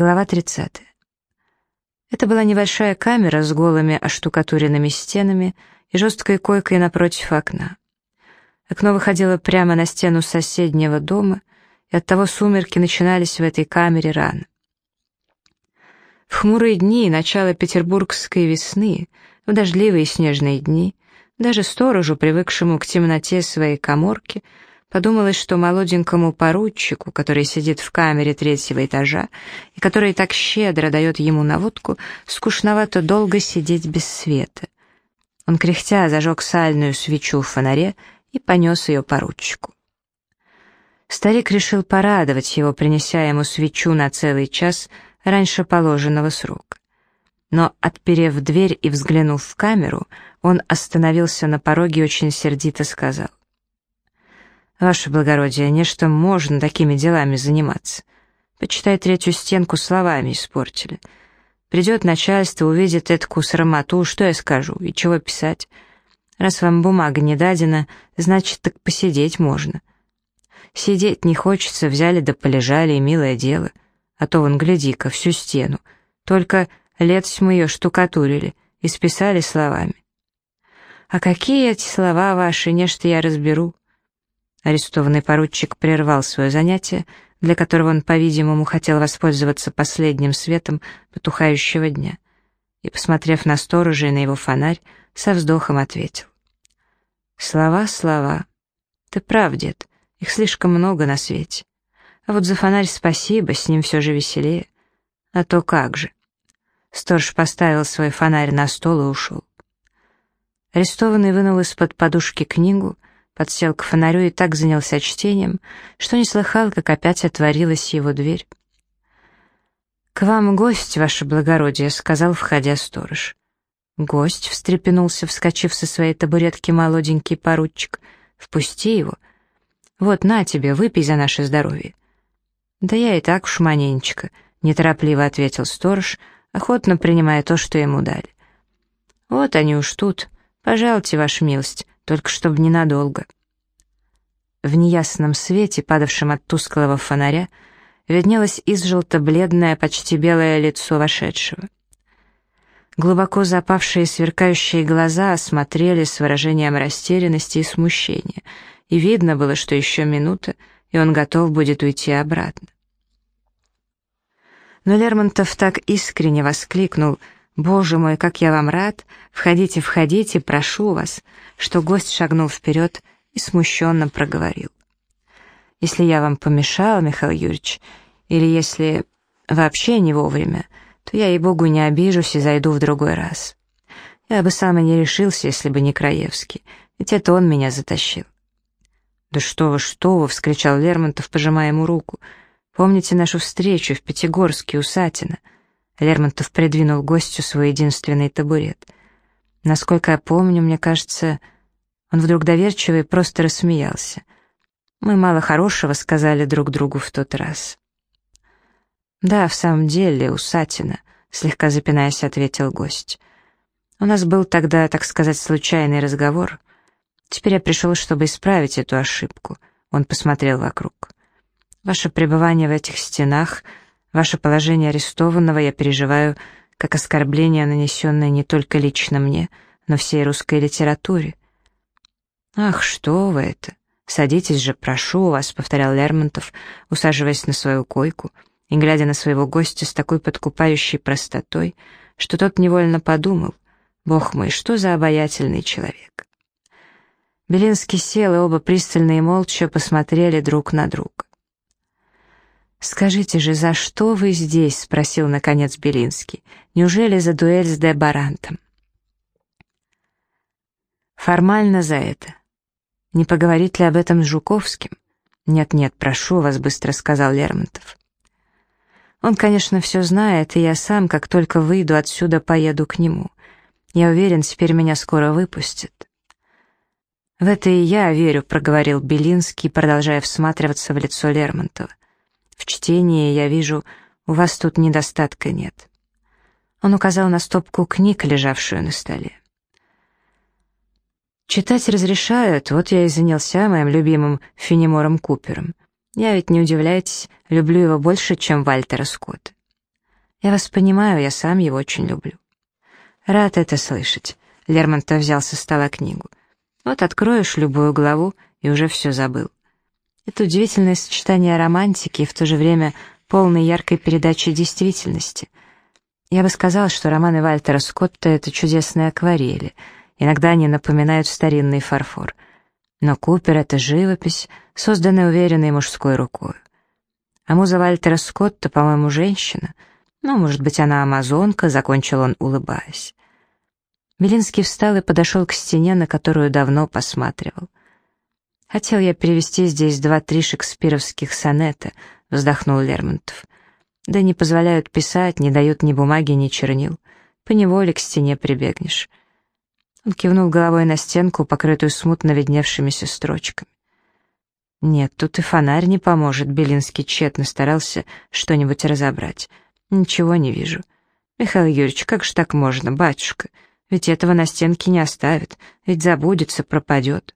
Глава 30. Это была небольшая камера с голыми оштукатуренными стенами и жесткой койкой напротив окна. Окно выходило прямо на стену соседнего дома, и оттого сумерки начинались в этой камере рано. В хмурые дни начала петербургской весны, в дождливые снежные дни, даже сторожу, привыкшему к темноте своей коморки, Подумалось, что молоденькому поручику, который сидит в камере третьего этажа и который так щедро дает ему наводку, скучновато долго сидеть без света. Он кряхтя зажег сальную свечу в фонаре и понес ее поручику. Старик решил порадовать его, принеся ему свечу на целый час раньше положенного срока. Но, отперев дверь и взглянув в камеру, он остановился на пороге и очень сердито сказал. «Ваше благородие, нечто можно такими делами заниматься. Почитай третью стенку словами испортили. Придет начальство, увидит эту срамоту, что я скажу, и чего писать. Раз вам бумага не дадена, значит, так посидеть можно. Сидеть не хочется, взяли да полежали, и милое дело. А то вон, гляди-ка, всю стену. Только летось мы ее штукатурили и списали словами. А какие эти слова ваши, нечто я разберу. Арестованный поручик прервал свое занятие, для которого он, по-видимому, хотел воспользоваться последним светом потухающего дня, и, посмотрев на сторожа и на его фонарь, со вздохом ответил. «Слова, слова. Ты прав, дед, их слишком много на свете. А вот за фонарь спасибо, с ним все же веселее. А то как же». Сторож поставил свой фонарь на стол и ушел. Арестованный вынул из-под подушки книгу — подсел к фонарю и так занялся чтением, что не слыхал, как опять отворилась его дверь. «К вам гость, ваше благородие», — сказал, входя сторож. «Гость», — встрепенулся, вскочив со своей табуретки молоденький поручик. «Впусти его. Вот, на тебе, выпей за наше здоровье». «Да я и так уж маненечко», — неторопливо ответил сторож, охотно принимая то, что ему дали. «Вот они уж тут. Пожалуйте, ваша милость, только чтобы ненадолго. В неясном свете, падавшем от тусклого фонаря, виднелось изжелто-бледное, почти белое лицо вошедшего. Глубоко запавшие сверкающие глаза осмотрели с выражением растерянности и смущения, и видно было, что еще минута, и он готов будет уйти обратно. Но Лермонтов так искренне воскликнул — «Боже мой, как я вам рад! Входите, входите, прошу вас!» Что гость шагнул вперед и смущенно проговорил. «Если я вам помешал, Михаил Юрьевич, или если вообще не вовремя, то я, ей-богу, не обижусь и зайду в другой раз. Я бы сам и не решился, если бы не Краевский, ведь это он меня затащил». «Да что вы, что вы!» — вскричал Лермонтов, пожимая ему руку. «Помните нашу встречу в Пятигорске у Сатина?» Лермонтов придвинул гостю свой единственный табурет. Насколько я помню, мне кажется, он вдруг доверчиво и просто рассмеялся. Мы мало хорошего сказали друг другу в тот раз. «Да, в самом деле, усатина», — слегка запинаясь, ответил гость. «У нас был тогда, так сказать, случайный разговор. Теперь я пришел, чтобы исправить эту ошибку». Он посмотрел вокруг. «Ваше пребывание в этих стенах — Ваше положение арестованного я переживаю как оскорбление, нанесенное не только лично мне, но всей русской литературе. «Ах, что вы это! Садитесь же, прошу вас», — повторял Лермонтов, усаживаясь на свою койку и глядя на своего гостя с такой подкупающей простотой, что тот невольно подумал, «Бог мой, что за обаятельный человек!» Белинский сел, и оба пристально и молча посмотрели друг на друга. «Скажите же, за что вы здесь?» — спросил, наконец, Белинский. «Неужели за дуэль с Де Барантом?» «Формально за это. Не поговорить ли об этом с Жуковским?» «Нет-нет, прошу вас», — быстро сказал Лермонтов. «Он, конечно, все знает, и я сам, как только выйду отсюда, поеду к нему. Я уверен, теперь меня скоро выпустят». «В это и я верю», — проговорил Белинский, продолжая всматриваться в лицо Лермонтова. В чтении, я вижу, у вас тут недостатка нет». Он указал на стопку книг, лежавшую на столе. «Читать разрешают, вот я и занялся моим любимым Фенемором Купером. Я ведь, не удивляйтесь, люблю его больше, чем Вальтера Скотта. Я вас понимаю, я сам его очень люблю. Рад это слышать. Лермонтов взял со стола книгу. Вот откроешь любую главу, и уже все забыл. Это удивительное сочетание романтики и в то же время полной яркой передачи действительности. Я бы сказал, что романы Вальтера Скотта — это чудесные акварели. Иногда они напоминают старинный фарфор. Но Купер — это живопись, созданная уверенной мужской рукой. А муза Вальтера Скотта, по-моему, женщина. Ну, может быть, она амазонка, закончил он, улыбаясь. Белинский встал и подошел к стене, на которую давно посматривал. «Хотел я перевести здесь два-три шекспировских сонета», — вздохнул Лермонтов. «Да не позволяют писать, не дают ни бумаги, ни чернил. Поневоле к стене прибегнешь». Он кивнул головой на стенку, покрытую смутно видневшимися строчками. «Нет, тут и фонарь не поможет», — Белинский тщетно старался что-нибудь разобрать. «Ничего не вижу». «Михаил Юрьевич, как же так можно, батюшка? Ведь этого на стенке не оставят, ведь забудется, пропадет».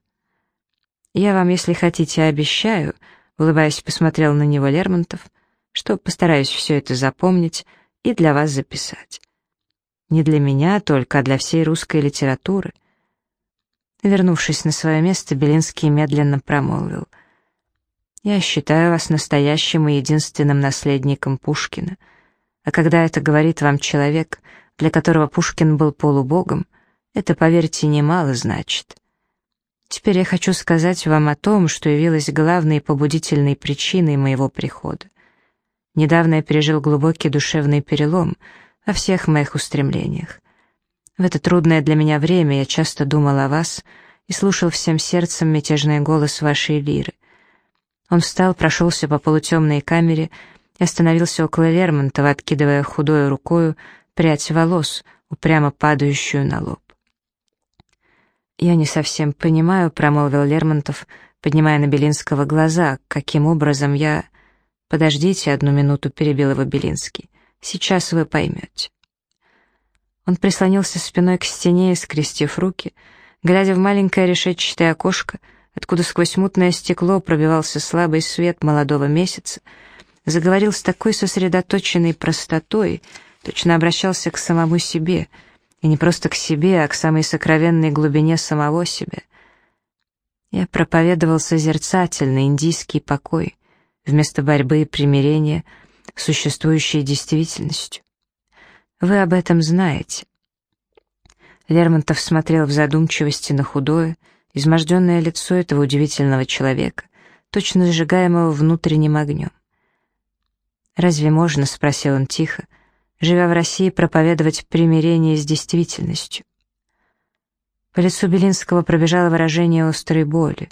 «Я вам, если хотите, обещаю», — улыбаясь, посмотрел на него Лермонтов, «что постараюсь все это запомнить и для вас записать. Не для меня только, а для всей русской литературы». Вернувшись на свое место, Белинский медленно промолвил. «Я считаю вас настоящим и единственным наследником Пушкина. А когда это говорит вам человек, для которого Пушкин был полубогом, это, поверьте, немало значит». Теперь я хочу сказать вам о том, что явилось главной побудительной причиной моего прихода. Недавно я пережил глубокий душевный перелом во всех моих устремлениях. В это трудное для меня время я часто думал о вас и слушал всем сердцем мятежный голос вашей лиры. Он встал, прошелся по полутемной камере и остановился около Лермонтова, откидывая худой рукою прядь волос, упрямо падающую на лоб. «Я не совсем понимаю», — промолвил Лермонтов, поднимая на Белинского глаза, «каким образом я...» «Подождите одну минуту», — перебил его Белинский. «Сейчас вы поймете». Он прислонился спиной к стене скрестив руки, глядя в маленькое решетчатое окошко, откуда сквозь мутное стекло пробивался слабый свет молодого месяца, заговорил с такой сосредоточенной простотой, точно обращался к самому себе — и не просто к себе, а к самой сокровенной глубине самого себя. Я проповедовал созерцательный индийский покой вместо борьбы и примирения существующей действительностью. Вы об этом знаете. Лермонтов смотрел в задумчивости на худое, изможденное лицо этого удивительного человека, точно сжигаемого внутренним огнем. «Разве можно?» — спросил он тихо, живя в России, проповедовать примирение с действительностью. По лицу Белинского пробежало выражение острой боли.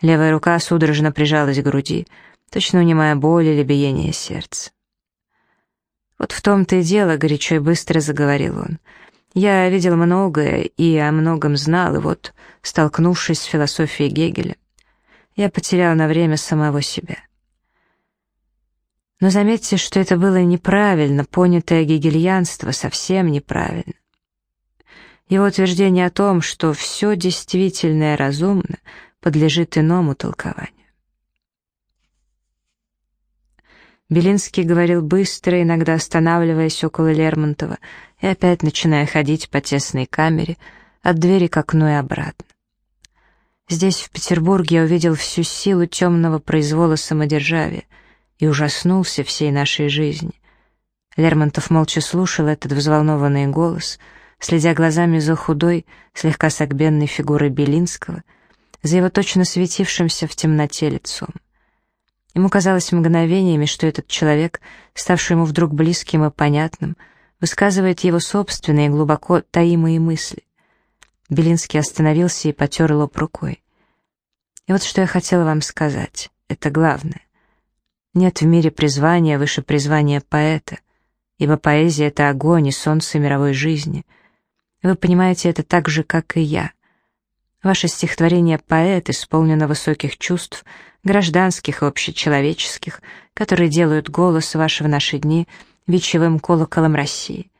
Левая рука судорожно прижалась к груди, точно унимая боль или биение сердца. «Вот в том-то и дело», — горячо и быстро заговорил он. «Я видел многое и о многом знал, и вот, столкнувшись с философией Гегеля, я потерял на время самого себя». Но заметьте, что это было неправильно, понятое гегельянство совсем неправильно. Его утверждение о том, что все действительное разумно, подлежит иному толкованию. Белинский говорил быстро, иногда останавливаясь около Лермонтова и опять начиная ходить по тесной камере от двери к окну и обратно. Здесь, в Петербурге, я увидел всю силу темного произвола самодержавия — и ужаснулся всей нашей жизни. Лермонтов молча слушал этот взволнованный голос, следя глазами за худой, слегка согбенной фигурой Белинского, за его точно светившимся в темноте лицом. Ему казалось мгновениями, что этот человек, ставший ему вдруг близким и понятным, высказывает его собственные глубоко таимые мысли. Белинский остановился и потер лоб рукой. И вот что я хотела вам сказать, это главное. Нет в мире призвания выше призвания поэта, ибо поэзия — это огонь и солнце мировой жизни. Вы понимаете это так же, как и я. Ваше стихотворение «Поэт» исполнено высоких чувств, гражданских и общечеловеческих, которые делают голос ваш в наши дни вечевым колоколом России.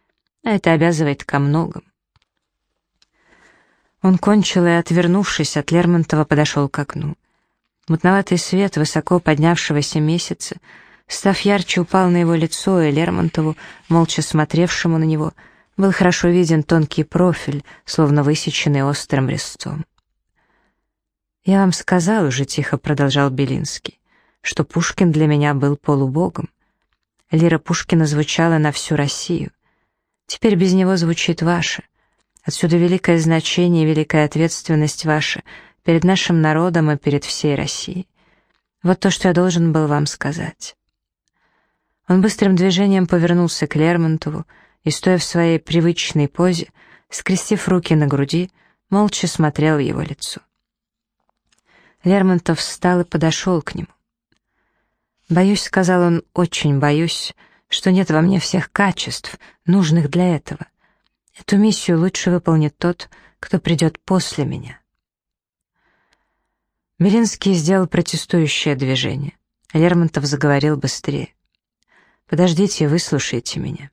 А это обязывает ко многому. Он кончил и, отвернувшись от Лермонтова, подошел к окну. Мутноватый свет высоко поднявшегося месяца Став ярче, упал на его лицо, и Лермонтову, молча смотревшему на него, был хорошо виден тонкий профиль, словно высеченный острым резцом. «Я вам сказал уже», — тихо продолжал Белинский, «что Пушкин для меня был полубогом. Лира Пушкина звучала на всю Россию. Теперь без него звучит ваша. Отсюда великое значение и великая ответственность ваша перед нашим народом и перед всей Россией. Вот то, что я должен был вам сказать». Он быстрым движением повернулся к Лермонтову и, стоя в своей привычной позе, скрестив руки на груди, молча смотрел в его лицо. Лермонтов встал и подошел к нему. «Боюсь», — сказал он, — «очень боюсь, что нет во мне всех качеств, нужных для этого. Эту миссию лучше выполнит тот, кто придет после меня». Белинский сделал протестующее движение. Лермонтов заговорил быстрее. Подождите, выслушайте меня.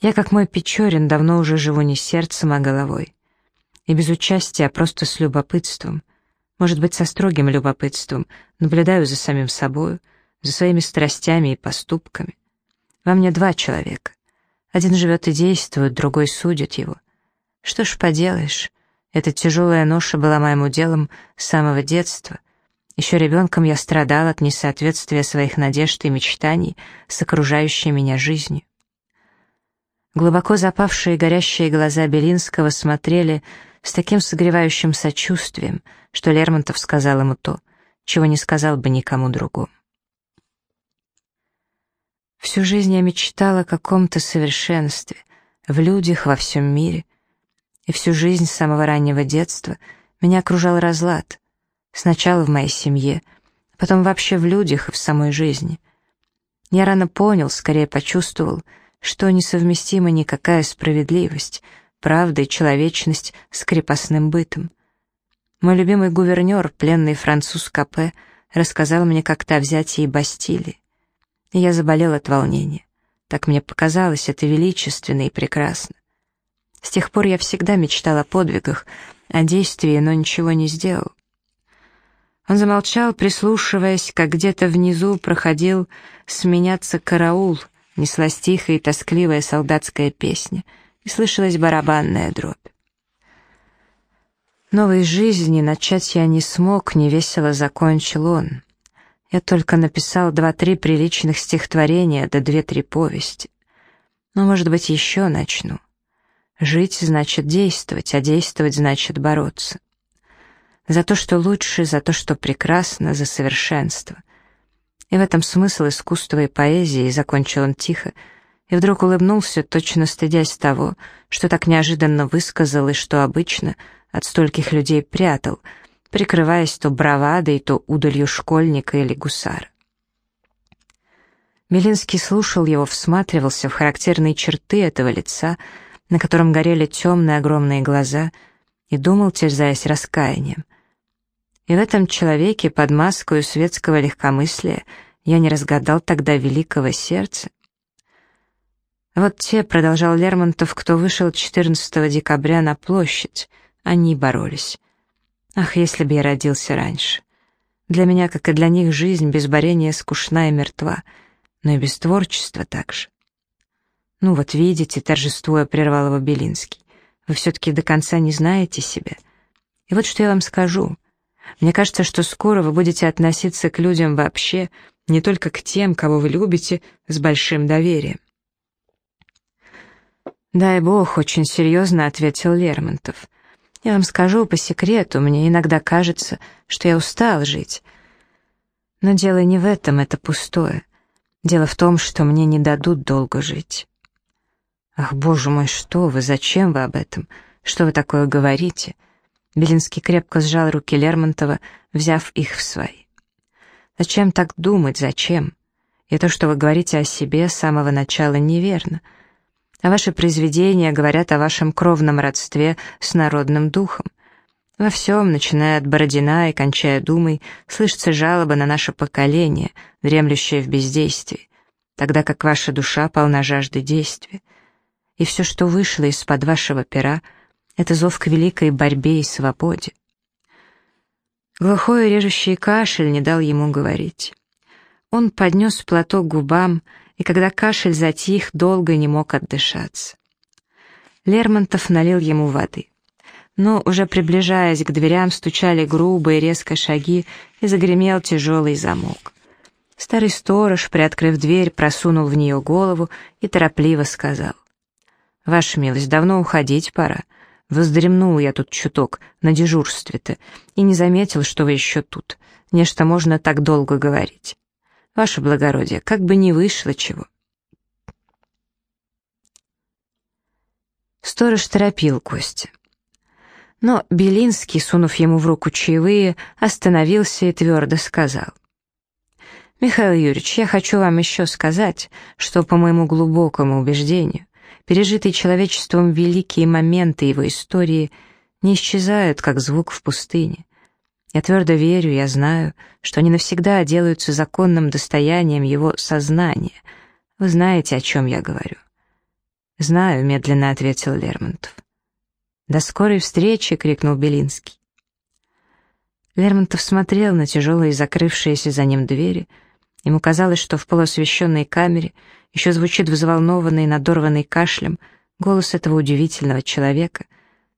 Я, как мой Печорин, давно уже живу не сердцем, а головой. И без участия, а просто с любопытством, может быть, со строгим любопытством, наблюдаю за самим собою, за своими страстями и поступками. Во мне два человека. Один живет и действует, другой судит его. Что ж поделаешь, эта тяжелая ноша была моим уделом с самого детства, еще ребенком я страдал от несоответствия своих надежд и мечтаний с окружающей меня жизнью. Глубоко запавшие горящие глаза Белинского смотрели с таким согревающим сочувствием, что Лермонтов сказал ему то, чего не сказал бы никому другому. Всю жизнь я мечтала о каком-то совершенстве, в людях, во всем мире. И всю жизнь с самого раннего детства меня окружал разлад, Сначала в моей семье, потом вообще в людях и в самой жизни. Я рано понял, скорее почувствовал, что несовместима никакая справедливость, правда и человечность с крепостным бытом. Мой любимый гувернер, пленный француз Капе, рассказал мне как-то о взятии Бастилии. И я заболел от волнения. Так мне показалось это величественно и прекрасно. С тех пор я всегда мечтал о подвигах, о действии, но ничего не сделал. Он замолчал, прислушиваясь, как где-то внизу проходил сменяться караул, неслась тихая и тоскливая солдатская песня, и слышалась барабанная дробь. Новой жизни начать я не смог, невесело закончил он. Я только написал два-три приличных стихотворения, да две-три повести. Но, может быть, еще начну. Жить значит действовать, а действовать значит бороться за то, что лучше, за то, что прекрасно, за совершенство. И в этом смысл искусства и поэзии, закончил он тихо, и вдруг улыбнулся, точно стыдясь того, что так неожиданно высказал и что обычно от стольких людей прятал, прикрываясь то бравадой, то удалью школьника или гусара. Милинский слушал его, всматривался в характерные черты этого лица, на котором горели темные огромные глаза, и думал, терзаясь раскаянием. И в этом человеке под маской светского легкомыслия я не разгадал тогда великого сердца. Вот те, продолжал Лермонтов, кто вышел 14 декабря на площадь, они боролись. Ах, если бы я родился раньше. Для меня, как и для них, жизнь без борения скучна и мертва, но и без творчества также. Ну вот видите, торжествуя прервал его Белинский, вы все-таки до конца не знаете себя. И вот что я вам скажу. Мне кажется, что скоро вы будете относиться к людям вообще, не только к тем, кого вы любите, с большим доверием. «Дай бог», — очень серьезно ответил Лермонтов. «Я вам скажу по секрету, мне иногда кажется, что я устал жить. Но дело не в этом, это пустое. Дело в том, что мне не дадут долго жить». «Ах, боже мой, что вы, зачем вы об этом? Что вы такое говорите?» Белинский крепко сжал руки Лермонтова, взяв их в свои. «Зачем так думать, зачем? И то, что вы говорите о себе с самого начала, неверно. А ваши произведения говорят о вашем кровном родстве с народным духом. Во всем, начиная от Бородина и кончая Думой, слышится жалоба на наше поколение, дремлющее в бездействии, тогда как ваша душа полна жажды действия. И все, что вышло из-под вашего пера — это зов к великой борьбе и свободе. Глухой режущий кашель не дал ему говорить. Он поднес платок к губам, и когда кашель затих, долго не мог отдышаться. Лермонтов налил ему воды. Но, уже приближаясь к дверям, стучали грубые резко шаги, и загремел тяжелый замок. Старый сторож, приоткрыв дверь, просунул в нее голову и торопливо сказал. «Ваша милость, давно уходить пора. Воздремнул я тут чуток, на дежурстве-то, и не заметил, что вы еще тут. Нечто можно так долго говорить. Ваше благородие, как бы не вышло чего». Сторож торопил Костя. Но Белинский, сунув ему в руку чаевые, остановился и твердо сказал. «Михаил Юрьевич, я хочу вам еще сказать, что, по моему глубокому убеждению, пережитые человечеством великие моменты его истории не исчезают, как звук в пустыне. Я твердо верю, я знаю, что они навсегда делаются законным достоянием его сознания. Вы знаете, о чем я говорю. «Знаю», — медленно ответил Лермонтов. «До скорой встречи!» — крикнул Белинский. Лермонтов смотрел на тяжелые закрывшиеся за ним двери. Ему казалось, что в полуосвещенной камере еще звучит взволнованный, надорванный кашлем голос этого удивительного человека,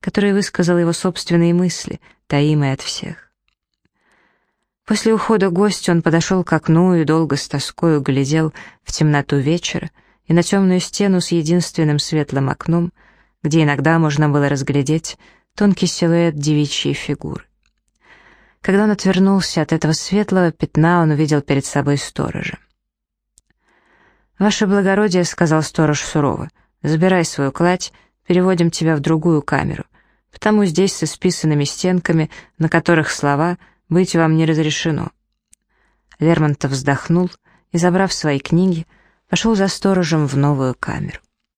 который высказал его собственные мысли, таимые от всех. После ухода гостя он подошел к окну и долго с тоской углядел в темноту вечера, и на темную стену с единственным светлым окном, где иногда можно было разглядеть тонкий силуэт девичьей фигуры. Когда он отвернулся от этого светлого пятна, он увидел перед собой сторожа. «Ваше благородие», — сказал сторож сурово, — «забирай свою кладь, переводим тебя в другую камеру, потому здесь со списанными стенками, на которых слова «быть вам не разрешено». Лермонтов вздохнул и, забрав свои книги, пошел за сторожем в новую камеру.